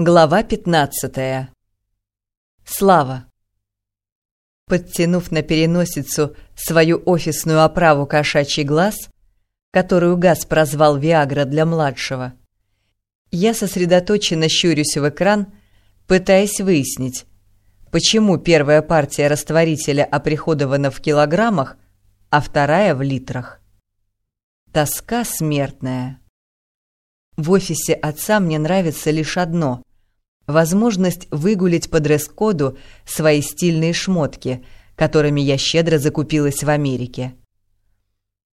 Глава 15. Слава. Подтянув на переносицу свою офисную оправу кошачий глаз, которую Газ прозвал «Виагра» для младшего, я сосредоточенно щурюсь в экран, пытаясь выяснить, почему первая партия растворителя оприходована в килограммах, а вторая в литрах. Тоска смертная. В офисе отца мне нравится лишь одно возможность выгулить по дресс-коду свои стильные шмотки, которыми я щедро закупилась в Америке.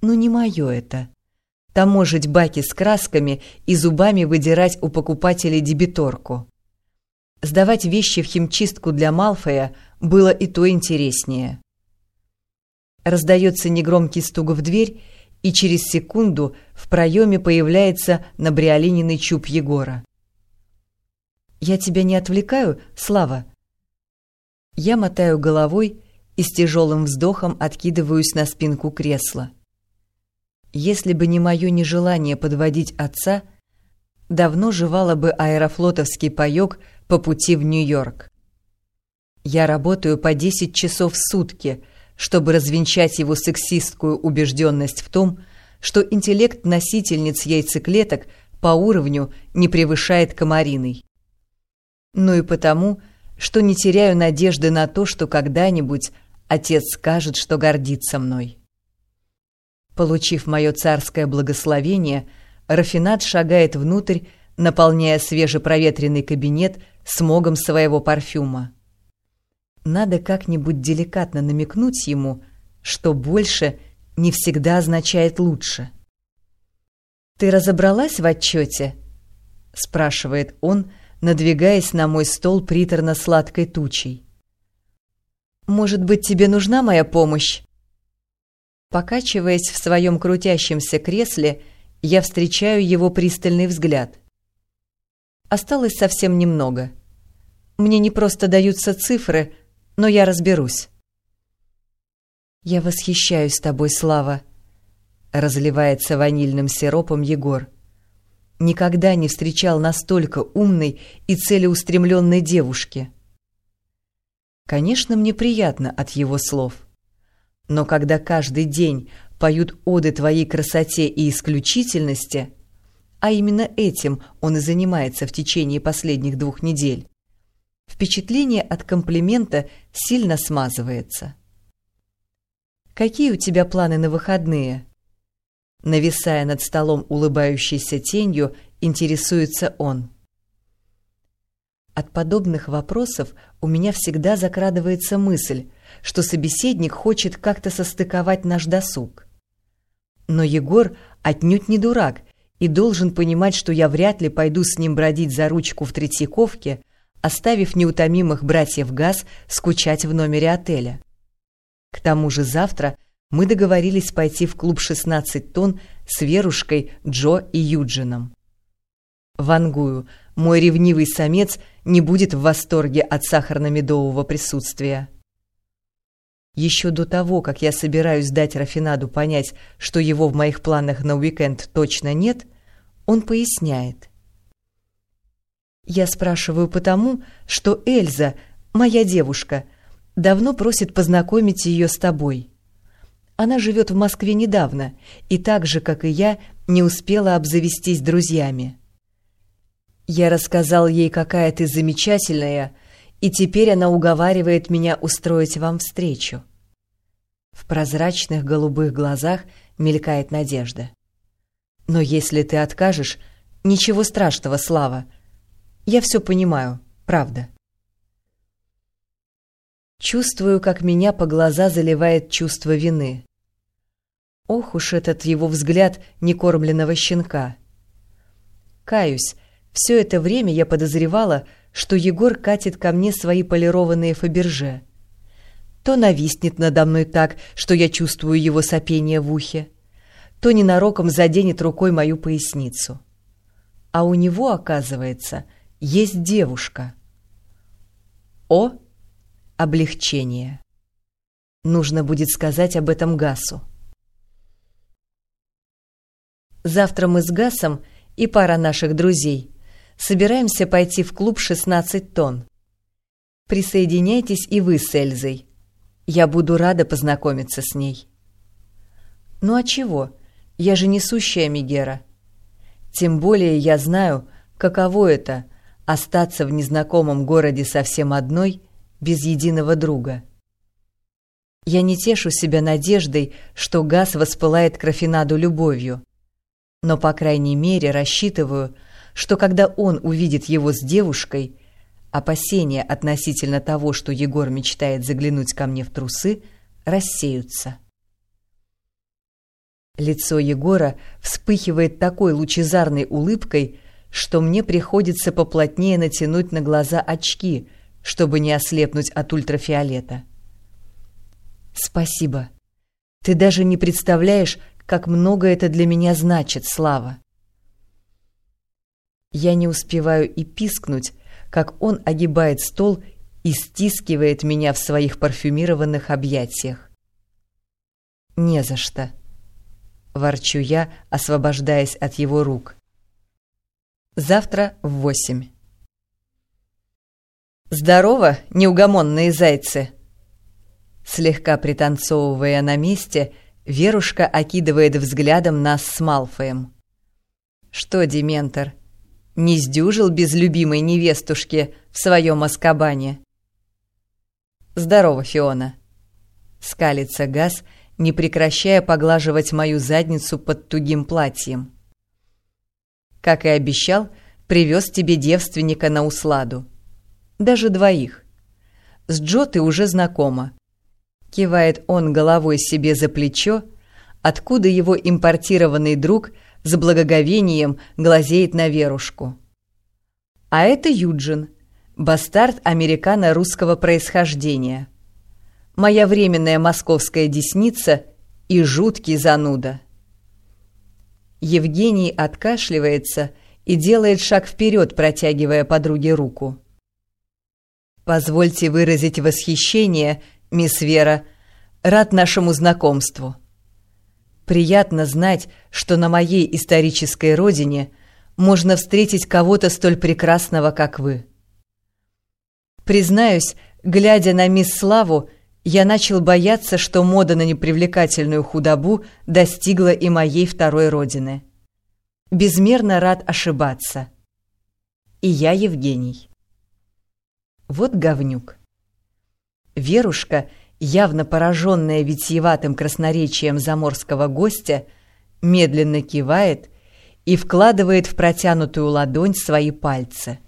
Ну не мое это. Таможить баки с красками и зубами выдирать у покупателей дебиторку. Сдавать вещи в химчистку для Малфоя было и то интереснее. Раздается негромкий стук в дверь, и через секунду в проеме появляется набриолининый чуб Егора. Я тебя не отвлекаю, Слава?» Я мотаю головой и с тяжелым вздохом откидываюсь на спинку кресла. Если бы не мое нежелание подводить отца, давно жевала бы аэрофлотовский паёк по пути в Нью-Йорк. Я работаю по 10 часов в сутки, чтобы развенчать его сексистскую убежденность в том, что интеллект носительниц яйцеклеток по уровню не превышает комариной но и потому, что не теряю надежды на то, что когда-нибудь отец скажет, что гордится мной. Получив мое царское благословение, Рафинат шагает внутрь, наполняя свежепроветренный кабинет смогом своего парфюма. Надо как-нибудь деликатно намекнуть ему, что больше не всегда означает лучше. «Ты разобралась в отчете?» — спрашивает он, — надвигаясь на мой стол приторно-сладкой тучей. «Может быть, тебе нужна моя помощь?» Покачиваясь в своем крутящемся кресле, я встречаю его пристальный взгляд. Осталось совсем немного. Мне не просто даются цифры, но я разберусь. «Я восхищаюсь тобой, Слава», — разливается ванильным сиропом Егор никогда не встречал настолько умной и целеустремленной девушки. Конечно, мне приятно от его слов. Но когда каждый день поют оды твоей красоте и исключительности, а именно этим он и занимается в течение последних двух недель, впечатление от комплимента сильно смазывается. «Какие у тебя планы на выходные?» Нависая над столом улыбающейся тенью, интересуется он. От подобных вопросов у меня всегда закрадывается мысль, что собеседник хочет как-то состыковать наш досуг. Но Егор отнюдь не дурак и должен понимать, что я вряд ли пойду с ним бродить за ручку в Третьяковке, оставив неутомимых братьев Газ скучать в номере отеля. К тому же завтра мы договорились пойти в клуб «16 тонн» с Верушкой, Джо и Юджином. Вангую, мой ревнивый самец не будет в восторге от сахарно-медового присутствия. Еще до того, как я собираюсь дать Рафинаду понять, что его в моих планах на уикенд точно нет, он поясняет. Я спрашиваю потому, что Эльза, моя девушка, давно просит познакомить ее с тобой. Она живет в Москве недавно и так же, как и я, не успела обзавестись друзьями. Я рассказал ей, какая ты замечательная, и теперь она уговаривает меня устроить вам встречу. В прозрачных голубых глазах мелькает надежда. Но если ты откажешь, ничего страшного, Слава. Я все понимаю, правда. Чувствую, как меня по глаза заливает чувство вины. Ох уж этот его взгляд некормленного щенка. Каюсь, все это время я подозревала, что Егор катит ко мне свои полированные фаберже. То нависнет надо мной так, что я чувствую его сопение в ухе, то ненароком заденет рукой мою поясницу. А у него, оказывается, есть девушка. О, облегчение. Нужно будет сказать об этом Гасу. Завтра мы с Гасом и пара наших друзей собираемся пойти в клуб 16 тонн. Присоединяйтесь и вы с Эльзой. Я буду рада познакомиться с ней. Ну а чего? Я же несущая Мигера. Тем более я знаю, каково это — остаться в незнакомом городе совсем одной, без единого друга. Я не тешу себя надеждой, что газ воспылает к Рафинаду любовью, но, по крайней мере, рассчитываю, что когда он увидит его с девушкой, опасения относительно того, что Егор мечтает заглянуть ко мне в трусы, рассеются. Лицо Егора вспыхивает такой лучезарной улыбкой, что мне приходится поплотнее натянуть на глаза очки, чтобы не ослепнуть от ультрафиолета. «Спасибо. Ты даже не представляешь, как много это для меня значит, Слава». Я не успеваю и пискнуть, как он огибает стол и стискивает меня в своих парфюмированных объятиях. «Не за что». — ворчу я, освобождаясь от его рук. «Завтра в восемь». «Здорово, неугомонные зайцы!» Слегка пританцовывая на месте, Верушка окидывает взглядом нас с Малфоем. «Что, Дементор, не сдюжил без любимой невестушки в своем Аскабане?» «Здорово, Фиона!» Скалится Газ — не прекращая поглаживать мою задницу под тугим платьем. Как и обещал, привез тебе девственника на усладу. Даже двоих. С Джо ты уже знакома. Кивает он головой себе за плечо, откуда его импортированный друг с благоговением глазеет на Верушку. А это Юджин, бастард американо-русского происхождения – моя временная московская десница и жуткий зануда. Евгений откашливается и делает шаг вперед, протягивая подруге руку. «Позвольте выразить восхищение, мисс Вера, рад нашему знакомству. Приятно знать, что на моей исторической родине можно встретить кого-то столь прекрасного, как вы. Признаюсь, глядя на мисс Славу, я начал бояться, что мода на непривлекательную худобу достигла и моей второй родины. Безмерно рад ошибаться. И я Евгений. Вот говнюк. Верушка, явно пораженная витиеватым красноречием заморского гостя, медленно кивает и вкладывает в протянутую ладонь свои пальцы.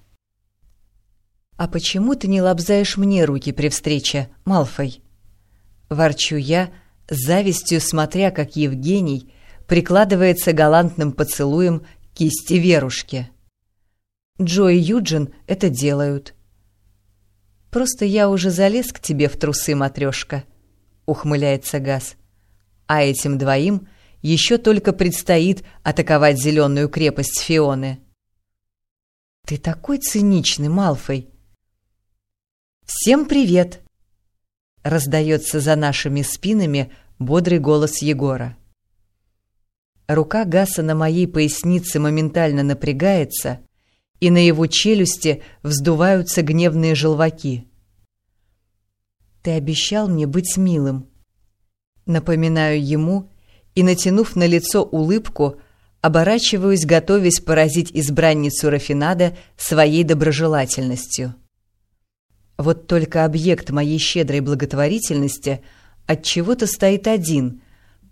«А почему ты не лобзаешь мне руки при встрече, Малфой?» Ворчу я, завистью смотря, как Евгений прикладывается галантным поцелуем кисти Верушки. Джо и Юджин это делают. «Просто я уже залез к тебе в трусы, матрешка», — ухмыляется Газ. «А этим двоим еще только предстоит атаковать зеленую крепость Фионы». «Ты такой циничный, Малфой!» «Всем привет!» раздается за нашими спинами бодрый голос Егора. Рука Гаса на моей пояснице моментально напрягается, и на его челюсти вздуваются гневные желваки. «Ты обещал мне быть милым». Напоминаю ему и, натянув на лицо улыбку, оборачиваюсь, готовясь поразить избранницу Рафинада своей доброжелательностью. Вот только объект моей щедрой благотворительности от чего-то стоит один,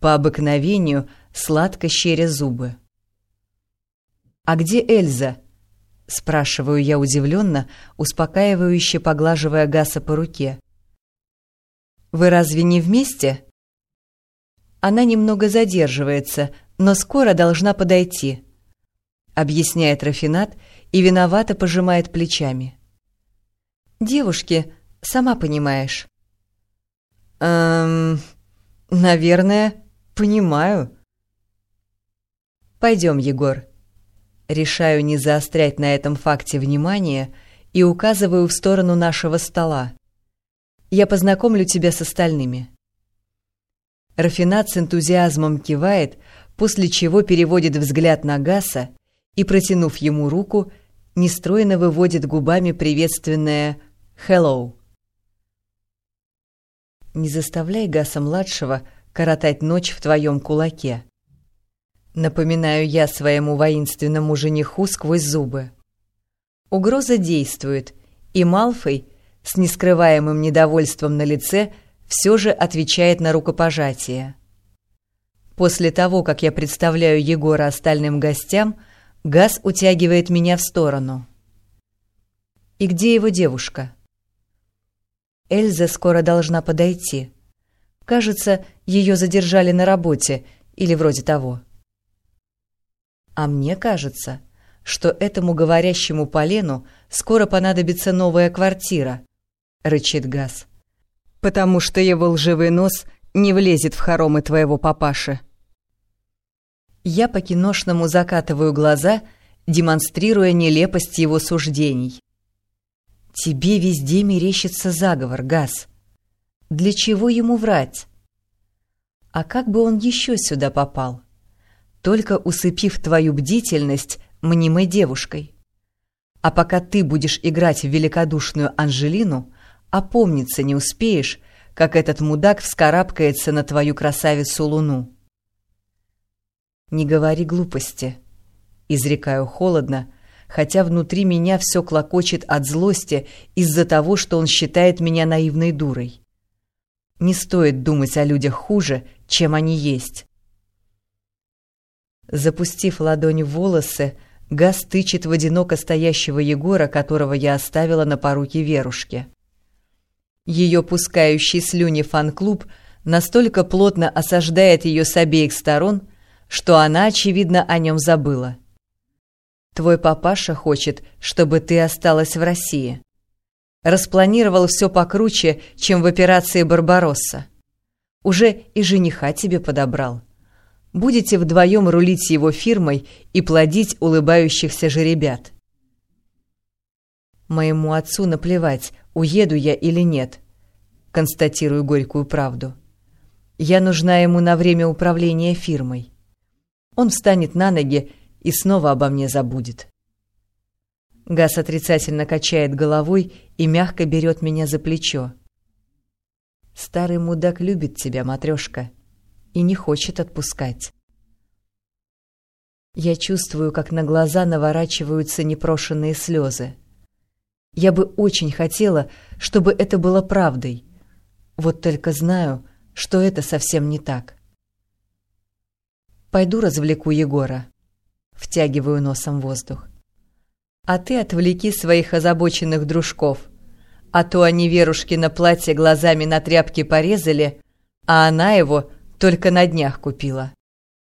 по обыкновению сладко щеря зубы. «А где Эльза?» — спрашиваю я удивленно, успокаивающе поглаживая Гаса по руке. «Вы разве не вместе?» Она немного задерживается, но скоро должна подойти, — объясняет Рафинат и виновато пожимает плечами. Девушки, сама понимаешь». «Эм... Наверное, понимаю». «Пойдем, Егор». Решаю не заострять на этом факте внимание и указываю в сторону нашего стола. «Я познакомлю тебя с остальными». Рафинат с энтузиазмом кивает, после чего переводит взгляд на Гаса и, протянув ему руку, нестройно выводит губами приветственное «Hello». Не заставляй Гаса-младшего коротать ночь в твоем кулаке. Напоминаю я своему воинственному жениху сквозь зубы. Угроза действует, и Малфой с нескрываемым недовольством на лице все же отвечает на рукопожатие. После того, как я представляю Егора остальным гостям, Газ утягивает меня в сторону. «И где его девушка?» Эльза скоро должна подойти. Кажется, ее задержали на работе или вроде того. А мне кажется, что этому говорящему полену скоро понадобится новая квартира, рычит Газ. Потому что его лживый нос не влезет в хоромы твоего папаши. Я по-киношному закатываю глаза, демонстрируя нелепость его суждений. Тебе везде мерещится заговор, Газ. Для чего ему врать? А как бы он еще сюда попал? Только усыпив твою бдительность мнимой девушкой. А пока ты будешь играть в великодушную Анжелину, опомниться не успеешь, как этот мудак вскарабкается на твою красавицу Луну. «Не говори глупости», — изрекаю холодно, хотя внутри меня все клокочет от злости из-за того, что он считает меня наивной дурой. Не стоит думать о людях хуже, чем они есть. Запустив ладонь в волосы, Газ тычет в одиноко стоящего Егора, которого я оставила на поруке Верушке. Ее пускающий слюни фан-клуб настолько плотно осаждает ее с обеих сторон, что она, очевидно, о нем забыла. Твой папаша хочет, чтобы ты осталась в России. Распланировал все покруче, чем в операции «Барбаросса». Уже и жениха тебе подобрал. Будете вдвоем рулить его фирмой и плодить улыбающихся же ребят. Моему отцу наплевать, уеду я или нет. Констатирую горькую правду. Я нужна ему на время управления фирмой. Он встанет на ноги и снова обо мне забудет. Газ отрицательно качает головой и мягко берет меня за плечо. Старый мудак любит тебя, матрешка, и не хочет отпускать. Я чувствую, как на глаза наворачиваются непрошенные слезы. Я бы очень хотела, чтобы это было правдой. Вот только знаю, что это совсем не так. Пойду развлеку Егора. Втягиваю носом воздух. А ты отвлеки своих озабоченных дружков. А то они Верушки на платье глазами на тряпке порезали, а она его только на днях купила.